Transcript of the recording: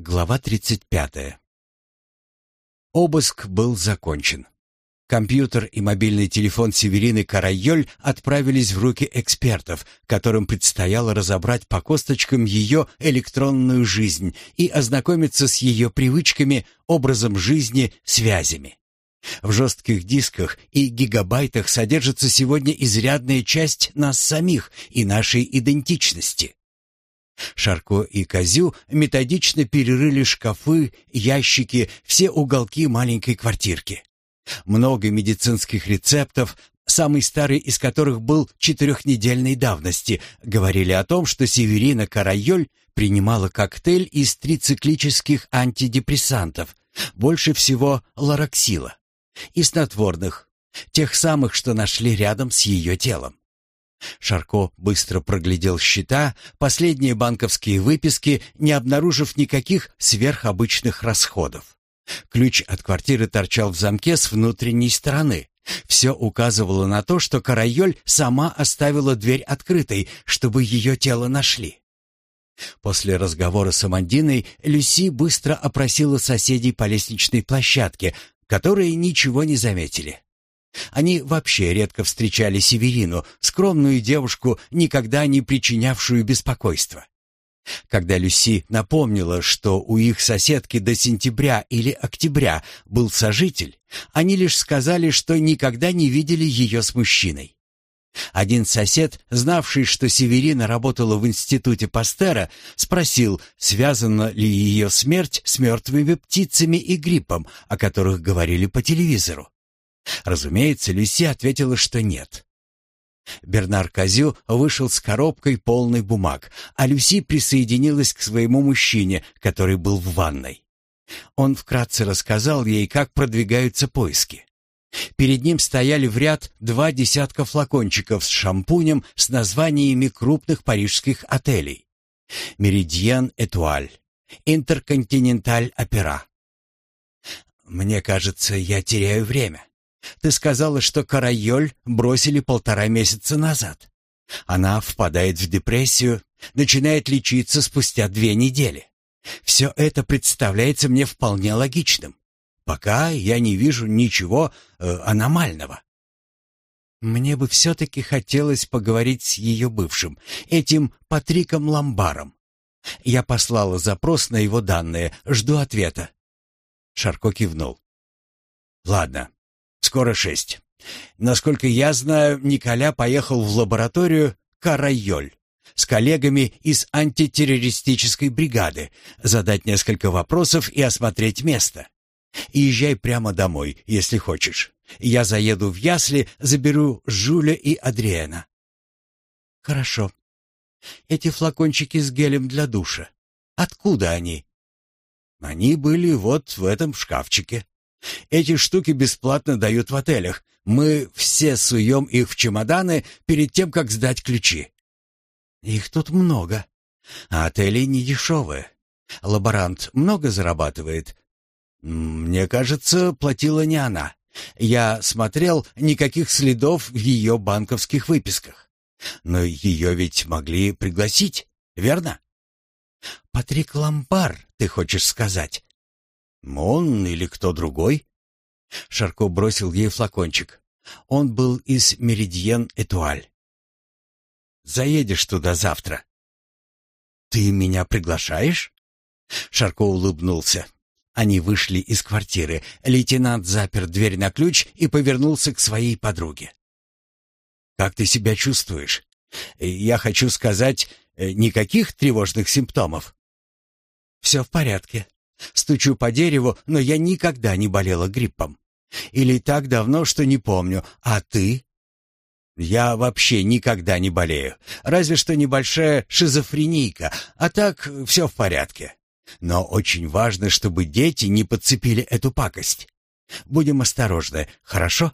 Глава 35. Обыск был закончен. Компьютер и мобильный телефон Северины Карайоль отправились в руки экспертов, которым предстояло разобрать по косточкам ее электронную жизнь и ознакомиться с ее привычками, образом жизни, связями. В жестких дисках и гигабайтах содержится сегодня изрядная часть нас самих и нашей идентичности. Шарко и Козю методично перерыли шкафы, ящики, все уголки маленькой квартирки. Много медицинских рецептов, самый старый из которых был четырехнедельной давности, говорили о том, что Северина Карайоль принимала коктейль из трициклических антидепрессантов, больше всего лораксила, и снотворных, тех самых, что нашли рядом с ее телом. Шарко быстро проглядел счета, последние банковские выписки, не обнаружив никаких сверхобычных расходов. Ключ от квартиры торчал в замке с внутренней стороны. Все указывало на то, что Карайоль сама оставила дверь открытой, чтобы ее тело нашли. После разговора с Амандиной Люси быстро опросила соседей по лестничной площадке, которые ничего не заметили. Они вообще редко встречали Северину, скромную девушку, никогда не причинявшую беспокойства. Когда Люси напомнила, что у их соседки до сентября или октября был сожитель, они лишь сказали, что никогда не видели ее с мужчиной. Один сосед, знавший, что Северина работала в институте Пастера, спросил, связана ли ее смерть с мертвыми птицами и гриппом, о которых говорили по телевизору. Разумеется, Люси ответила, что нет. Бернар Козю вышел с коробкой полной бумаг, а Люси присоединилась к своему мужчине, который был в ванной. Он вкратце рассказал ей, как продвигаются поиски. Перед ним стояли в ряд два десятка флакончиков с шампунем с названиями крупных парижских отелей. «Меридиан Этуаль», «Интерконтиненталь Опера». «Мне кажется, я теряю время. Ты сказала, что Карайоль бросили полтора месяца назад. Она впадает в депрессию, начинает лечиться спустя две недели. Все это представляется мне вполне логичным. Пока я не вижу ничего э, аномального. Мне бы все-таки хотелось поговорить с ее бывшим, этим Патриком Ламбаром. Я послала запрос на его данные, жду ответа. Шарко кивнул. Ладно, Скоро шесть. Насколько я знаю, Николя поехал в лабораторию Карайоль с коллегами из антитеррористической бригады задать несколько вопросов и осмотреть место. Езжай прямо домой, если хочешь. Я заеду в Ясли, заберу Жуля и Адриена. Хорошо. Эти флакончики с гелем для душа. Откуда они? Они были вот в этом шкафчике. Эти штуки бесплатно дают в отелях. Мы все суем их в чемоданы перед тем, как сдать ключи. Их тут много. А отели не дешевые. Лаборант много зарабатывает. Мне кажется, платила не она. Я смотрел, никаких следов в ее банковских выписках. Но ее ведь могли пригласить, верно? Патрик Лампар, ты хочешь сказать? «Он или кто другой?» Шарко бросил ей флакончик. Он был из Меридиен Этуаль. «Заедешь туда завтра». «Ты меня приглашаешь?» Шарко улыбнулся. Они вышли из квартиры. Лейтенант запер дверь на ключ и повернулся к своей подруге. «Как ты себя чувствуешь? Я хочу сказать, никаких тревожных симптомов?» «Все в порядке. Стучу по дереву, но я никогда не болела гриппом. Или так давно, что не помню. А ты? Я вообще никогда не болею. Разве что небольшая шизофренийка, а так все в порядке. Но очень важно, чтобы дети не подцепили эту пакость. Будем осторожны, хорошо?